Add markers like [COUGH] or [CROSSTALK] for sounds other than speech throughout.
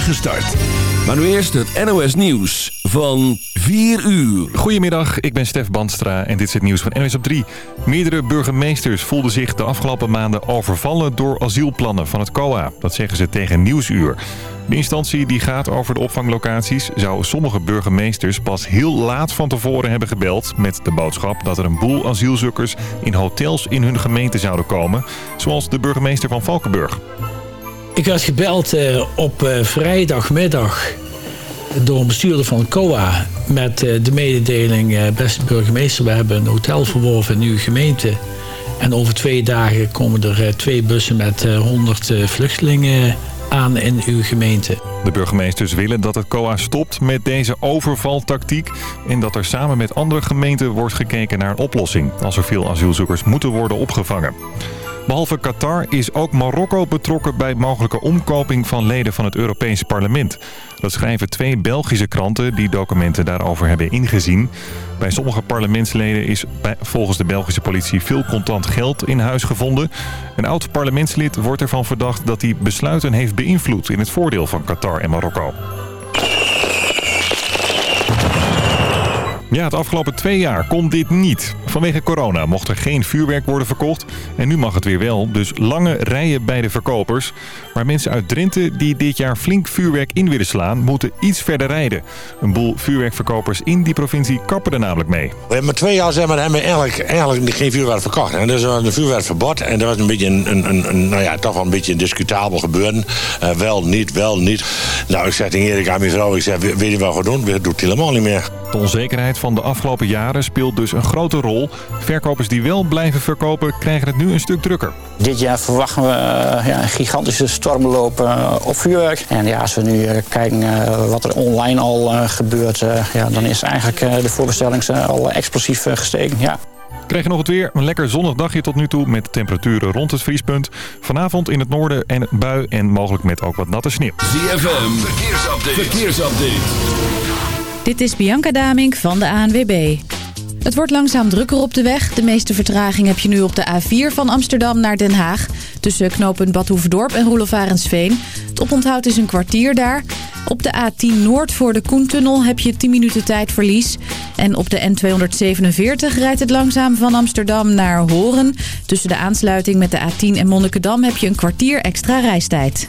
start. Maar nu eerst het NOS Nieuws van 4 uur. Goedemiddag, ik ben Stef Bandstra en dit is het nieuws van NOS op 3. Meerdere burgemeesters voelden zich de afgelopen maanden overvallen door asielplannen van het COA. Dat zeggen ze tegen Nieuwsuur. De instantie die gaat over de opvanglocaties zou sommige burgemeesters pas heel laat van tevoren hebben gebeld... met de boodschap dat er een boel asielzoekers in hotels in hun gemeente zouden komen. Zoals de burgemeester van Valkenburg. Ik werd gebeld eh, op eh, vrijdagmiddag door een bestuurder van COA... met eh, de mededeling, beste burgemeester, we hebben een hotel verworven in uw gemeente... En over twee dagen komen er twee bussen met 100 vluchtelingen aan in uw gemeente. De burgemeesters willen dat het COA stopt met deze overvaltactiek... en dat er samen met andere gemeenten wordt gekeken naar een oplossing... als er veel asielzoekers moeten worden opgevangen. Behalve Qatar is ook Marokko betrokken bij mogelijke omkoping van leden van het Europese parlement. Dat schrijven twee Belgische kranten die documenten daarover hebben ingezien. Bij sommige parlementsleden is volgens de Belgische politie veel contant geld in huis gevonden. Een oud parlementslid wordt ervan verdacht dat hij besluiten heeft beïnvloed in het voordeel van Qatar en Marokko. Ja, het afgelopen twee jaar kon dit niet. Vanwege corona mocht er geen vuurwerk worden verkocht. En nu mag het weer wel, dus lange rijen bij de verkopers. Maar mensen uit Drenthe die dit jaar flink vuurwerk in willen slaan... moeten iets verder rijden. Een boel vuurwerkverkopers in die provincie kappen er namelijk mee. We hebben twee jaar zijn we eigenlijk, eigenlijk geen vuurwerk verkocht. En dus was een vuurwerkverbod. En dat was een beetje een, een, een, nou ja, toch wel een beetje een discutabel gebeuren. Uh, wel, niet, wel, niet. Nou, ik zeg tegen Erik aan mijn vrouw, ik zeg, weet je wat we doen? We doen het helemaal niet meer. De onzekerheid van de afgelopen jaren speelt dus een grote rol. Verkopers die wel blijven verkopen krijgen het nu een stuk drukker. Dit jaar verwachten we uh, ja, een gigantische stormloop uh, op vuurwerk. En ja, als we nu uh, kijken wat er online al gebeurt... ja, dan is eigenlijk de voorbestelling al explosief gestegen. Ja. Krijg je nog het weer. Een lekker zonnig dagje tot nu toe met temperaturen rond het vriespunt. Vanavond in het noorden en bui en mogelijk met ook wat natte sneeuw. ZFM, verkeersupdate. verkeersupdate. Dit is Bianca Damink van de ANWB. Het wordt langzaam drukker op de weg. De meeste vertraging heb je nu op de A4 van Amsterdam naar Den Haag. Tussen knooppunt Badhoevedorp en Roelofarensveen. Het oponthoud is een kwartier daar. Op de A10 Noord voor de Koentunnel heb je 10 minuten tijdverlies. En op de N247 rijdt het langzaam van Amsterdam naar Horen. Tussen de aansluiting met de A10 en Monnikendam heb je een kwartier extra reistijd.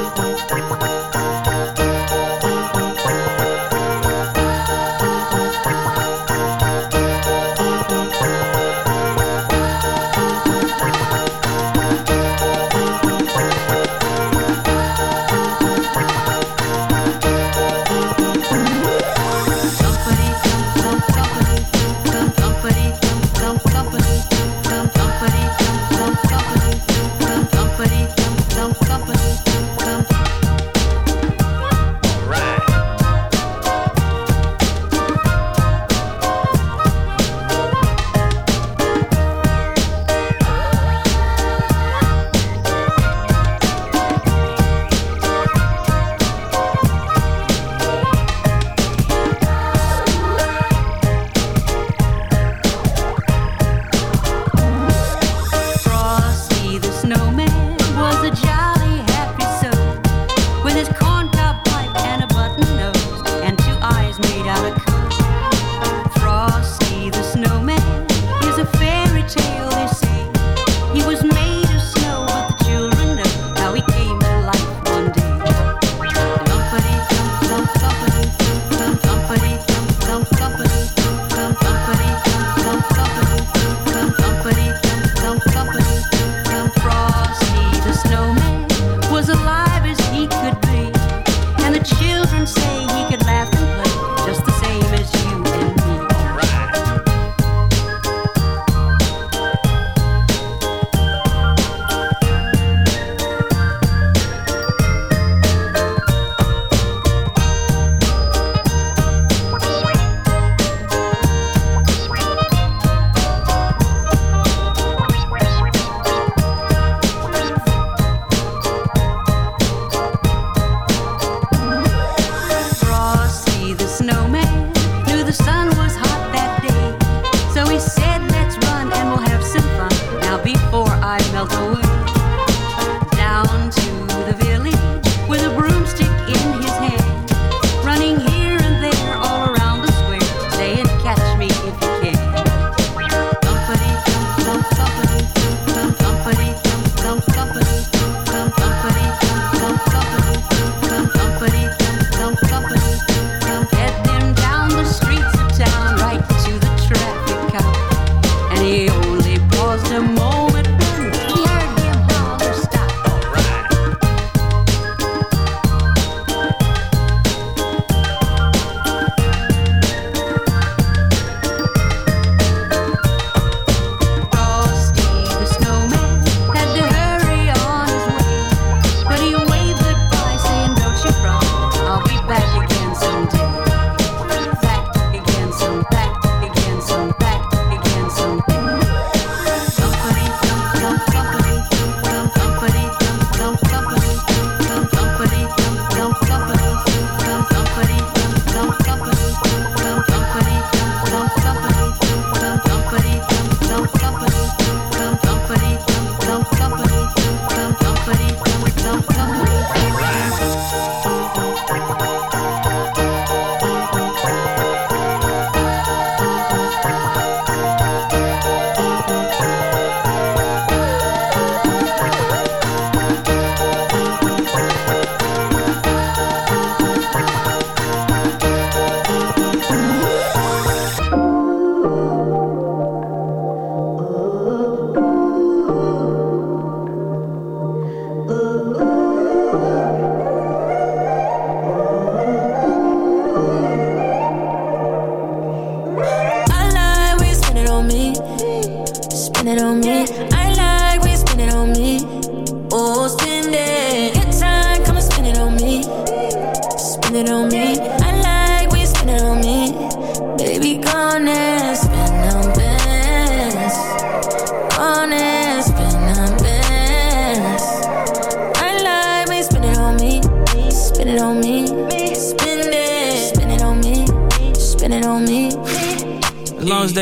Goods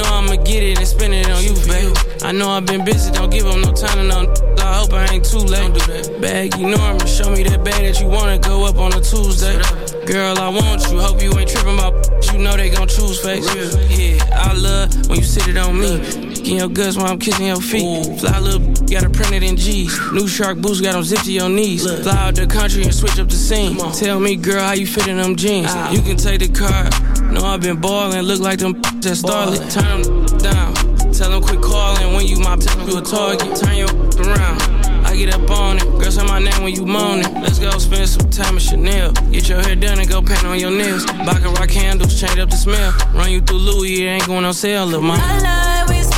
know I'm gonna get it and spend it on you babe I know I've been busy don't give him no time on I hope I ain't too late bag you know I'm gonna show me that bag that you wanna go up on a Tuesday girl I want you hope you ain't tripping up you know they gonna choose face Yeah, I love when you sit it on me can your guss while I'm kissing your feet. Ooh. Fly little, got it printed in G's. New shark boots got them zipped to your knees. Look. Fly out the country and switch up the scene. Tell me, girl, how you fit in them jeans? Ah. You can take the car. No, I've been ballin', look like them [LAUGHS] that starlet. Turn them down. Tell them quit calling when you my [LAUGHS] you a target. Turn your [LAUGHS] around. I get up on it. Girl, say my name when you moanin'. Let's go spend some time at Chanel. Get your hair done and go paint on your nails. Baccarat candles, change up the smell. Run you through Louis, it ain't going on sale, little mama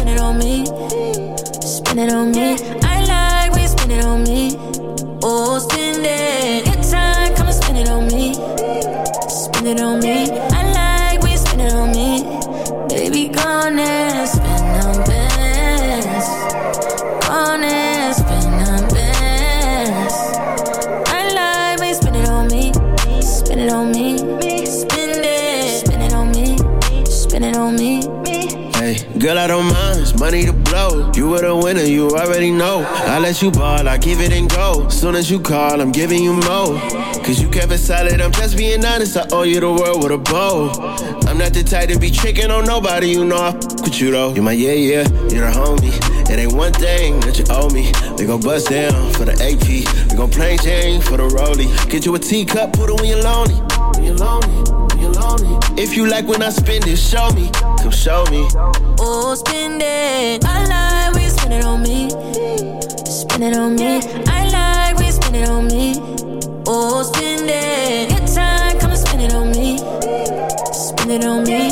spend it on me. Spend it on me. I like when you spend it on me. Oh, spend it. Good time, come and spend it on me. Spend it on me. I And spend on best. And spend on best. I when you spend it on me. Spend it on me. Spend it. Spend it on me. Spend it on me. Hey, girl, I don't mind money to blow. You were the winner, you already know. I let you ball, I give it and go. Soon as you call, I'm giving you more. Cause you kept it solid, I'm just being honest. I owe you the world with a bow. I'm not the type to be tricking on nobody, you know I f with you though. You my yeah, yeah, you're the homie. It ain't one thing that you owe me. We gon' bust down for the AP. We gon' plain Jane for the rollie. Get you a teacup, put it when you're lonely. When you're lonely. If you like when I spend it, show me. Come show me. Oh, spend it. I like when you spend it on me. Spend it on me. I like when you spend it on me. Oh, spend it. It on me.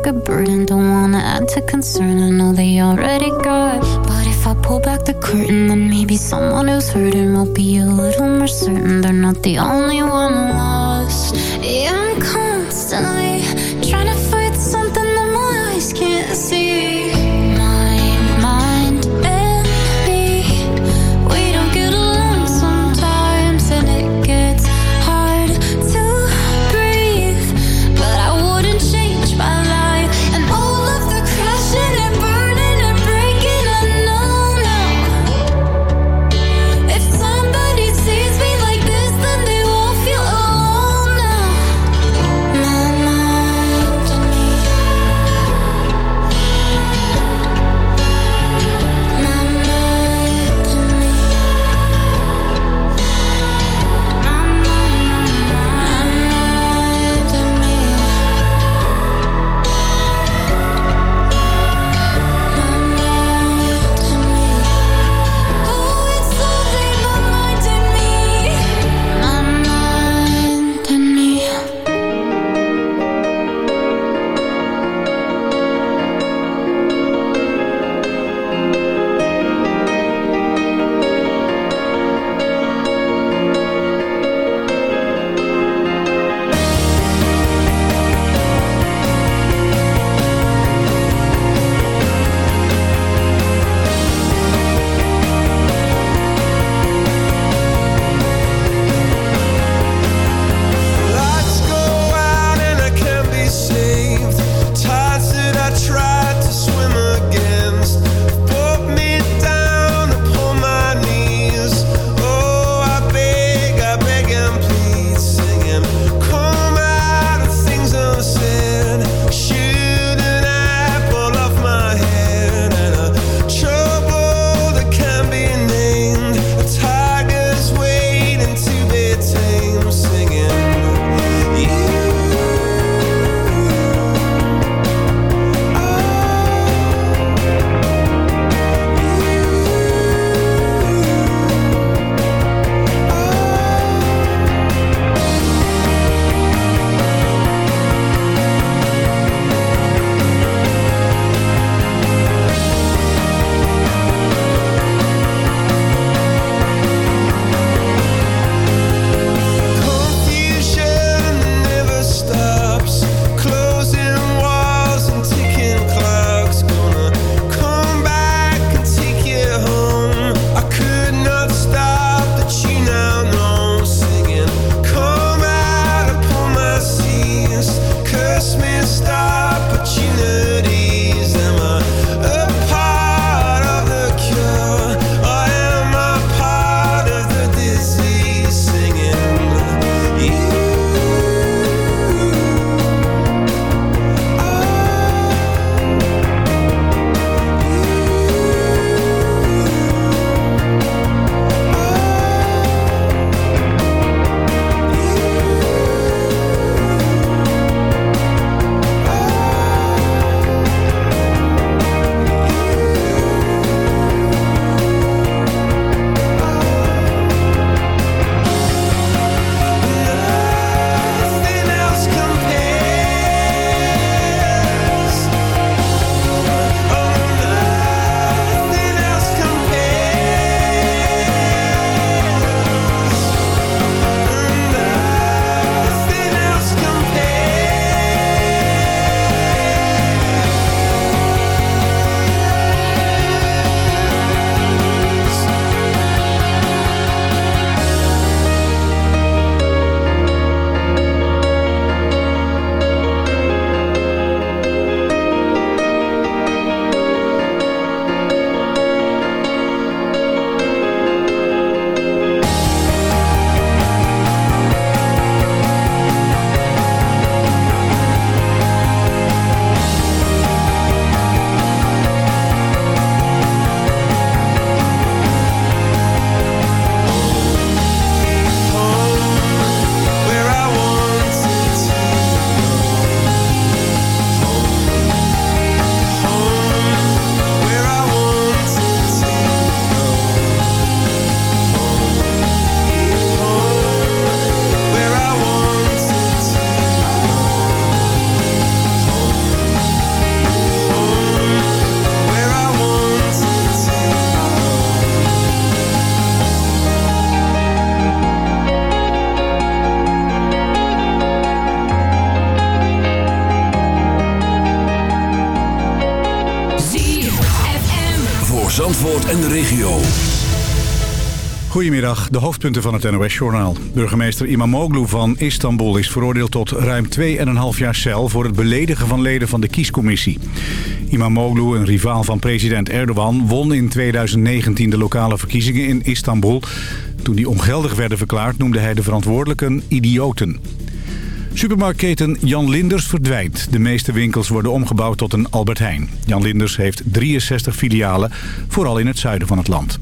Like a burden. Don't wanna add to concern, I know they already got. But if I pull back the curtain, then maybe someone who's hurting will be a little more certain they're not the only one lost. Yeah, I'm constantly trying to fight something that my eyes can't see. Goedemiddag, de hoofdpunten van het NOS-journaal. Burgemeester Imamoglu van Istanbul is veroordeeld tot ruim 2,5 jaar cel... voor het beledigen van leden van de kiescommissie. Imamoglu, een rivaal van president Erdogan... won in 2019 de lokale verkiezingen in Istanbul. Toen die ongeldig werden verklaard noemde hij de verantwoordelijken idioten. Supermarktketen Jan Linders verdwijnt. De meeste winkels worden omgebouwd tot een Albert Heijn. Jan Linders heeft 63 filialen, vooral in het zuiden van het land.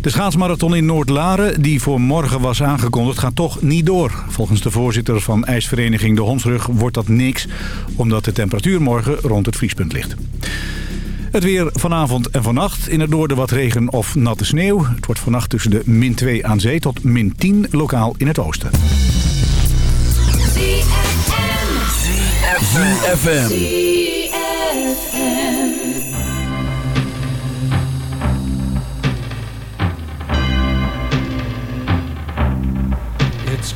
De schaatsmarathon in Noord-Laren, die voor morgen was aangekondigd, gaat toch niet door. Volgens de voorzitter van ijsvereniging De Hondsrug wordt dat niks... omdat de temperatuur morgen rond het vriespunt ligt. Het weer vanavond en vannacht. In het noorden wat regen of natte sneeuw. Het wordt vannacht tussen de min 2 aan zee tot min 10 lokaal in het oosten. ZFM.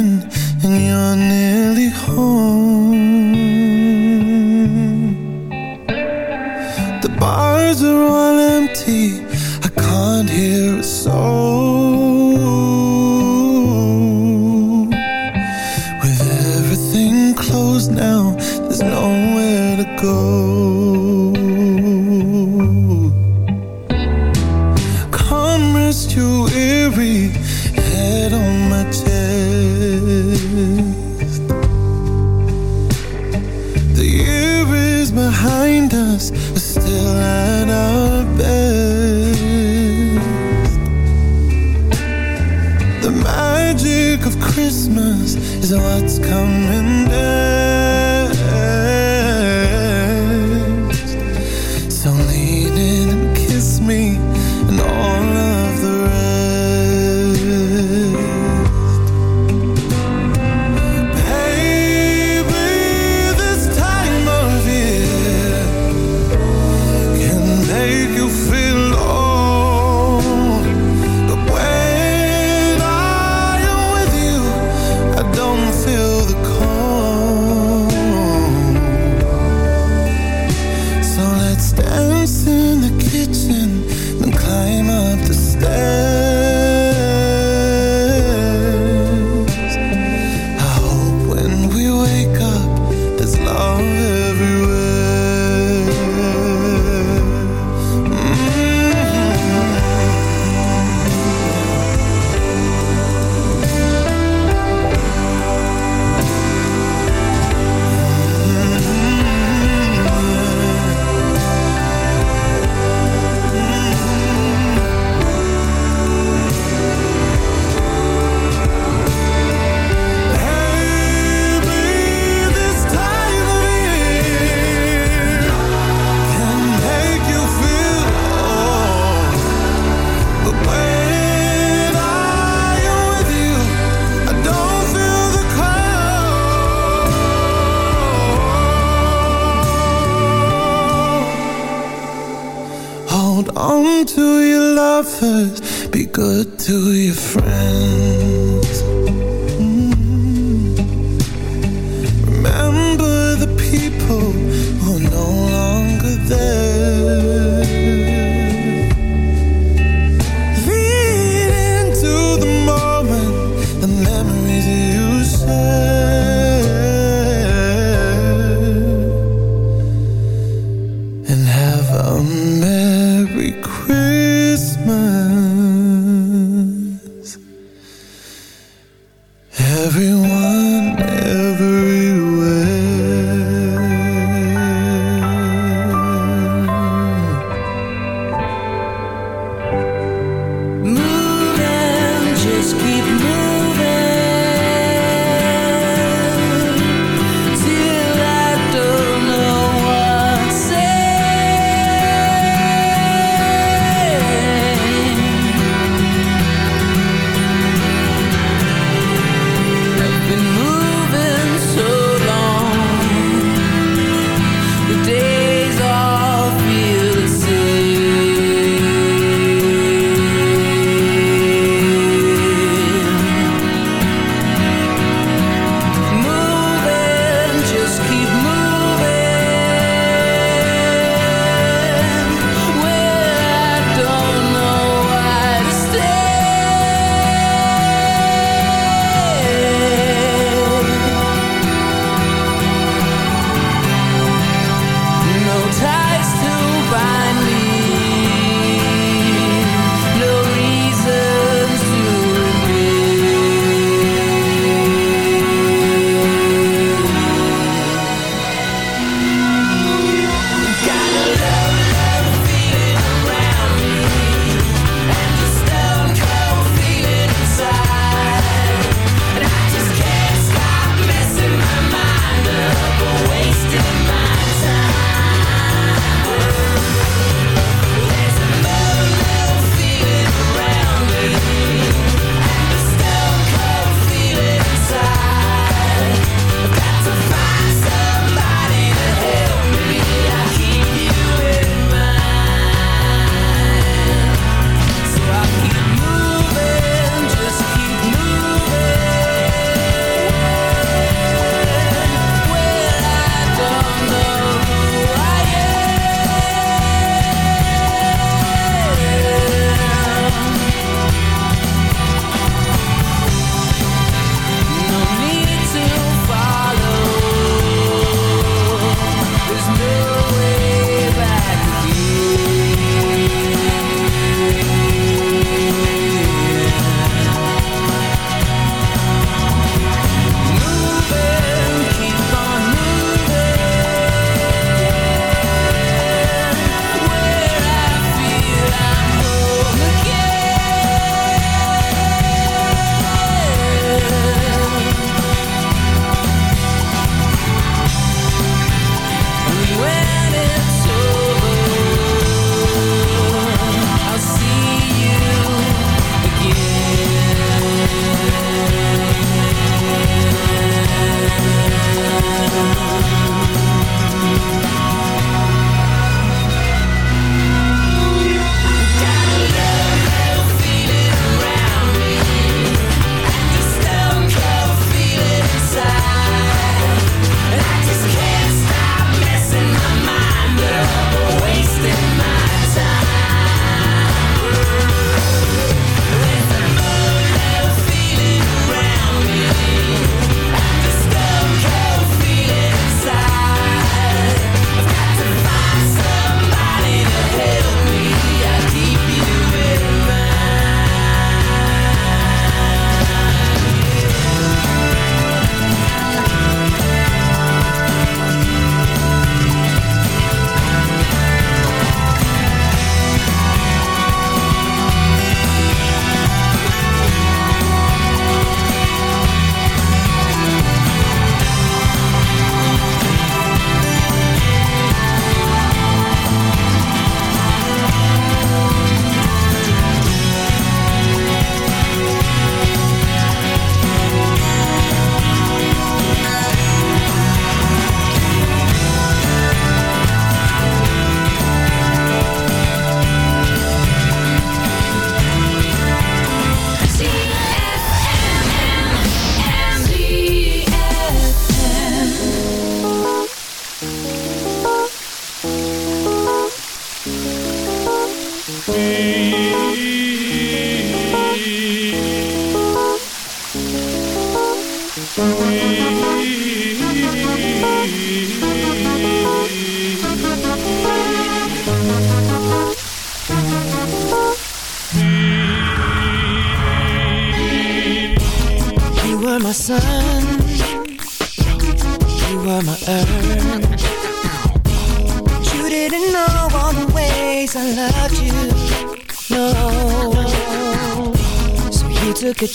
and you're nearly home.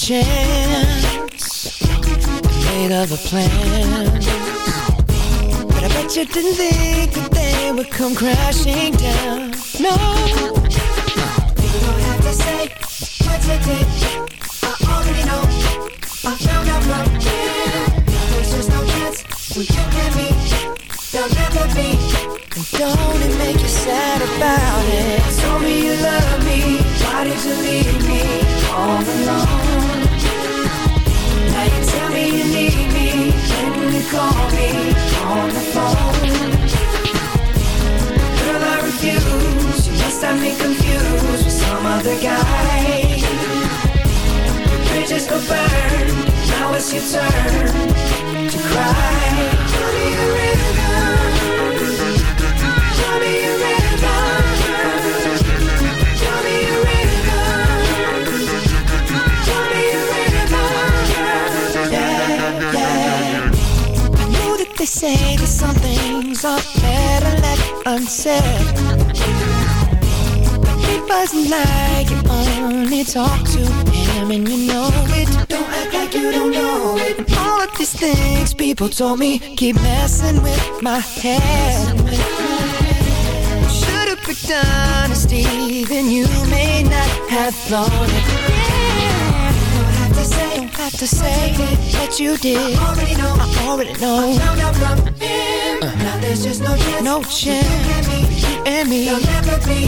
Chance, made of a plan. But I bet you didn't think that they would come crashing down. No, you don't have to say what you did. I already know. I found out from him There's just no chance. When you and me? There'll never be don't it make you sad about it. Told me you love me. Why did you leave me all alone? Now you tell me you need me. When you call me on the phone? Girl, I refuse. You must have me confused With some other guy. Bridges go burn. Now it's your turn to cry. Tell me a river. Say that some things are better left unsaid. It wasn't like you only talk to him and you know it. Don't act like you don't know it. And all of these things people told me keep messing with my head. Picked honesty, then you may not have thought it. Yeah. Don't have to say, don't have to say that you did. I already know, I already know. I out from him. Now there's just no chance. No chance. You and me. There'll never be.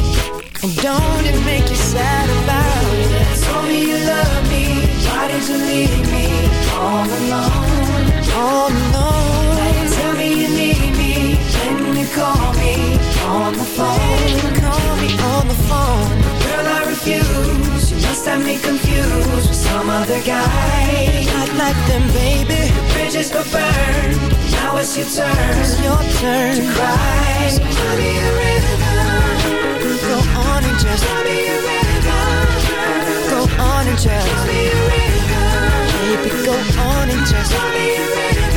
And don't it make you sad about it? Told me you love me. Why did you leave me all alone? All alone. On the phone. Call me on the phone. Girl, I refuse. You must have me confused with some other guy. Not like them, baby. The bridges go burn. Now it's your turn. It's your turn to cry. So tell me a river. Go on and just tell me a river. Go on and just tell me a river. Baby, go on and just tell me a The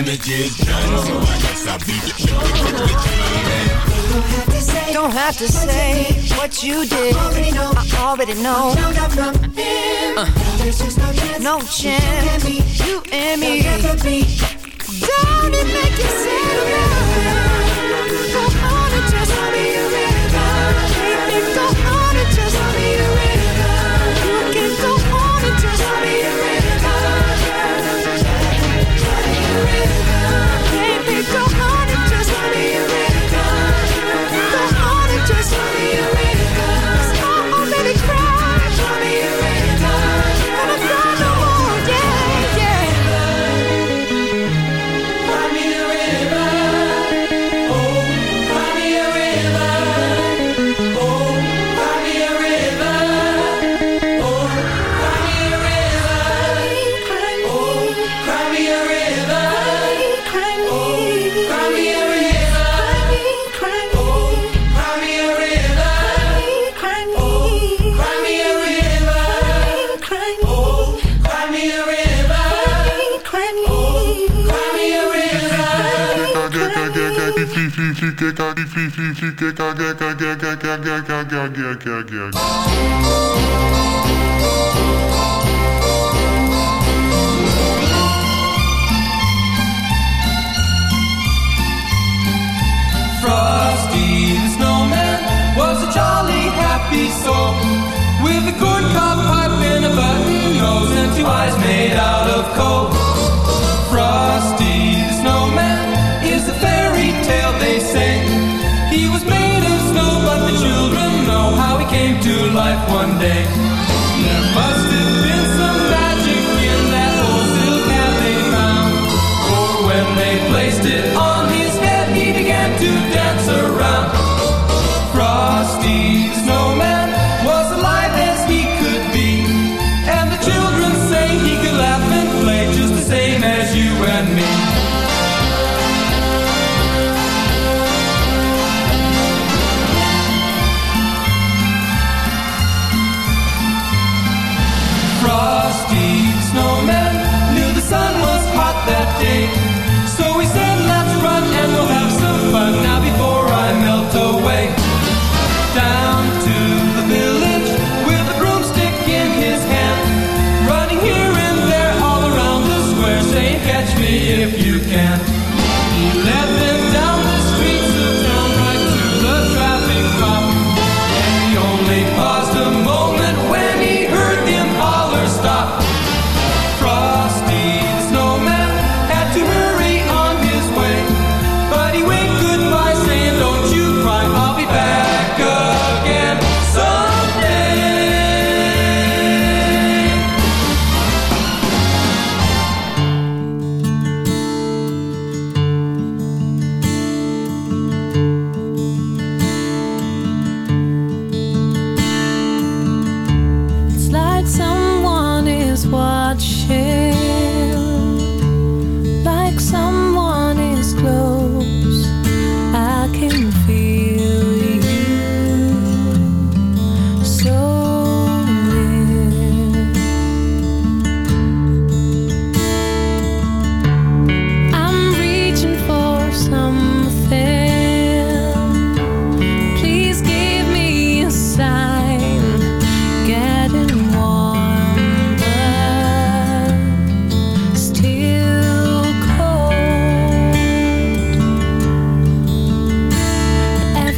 The done, so I guess I'll be leaving. Don't have to say what you did. I already know. I already know. Uh, no chance. You and me. Don't it make you sad about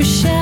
Every shadow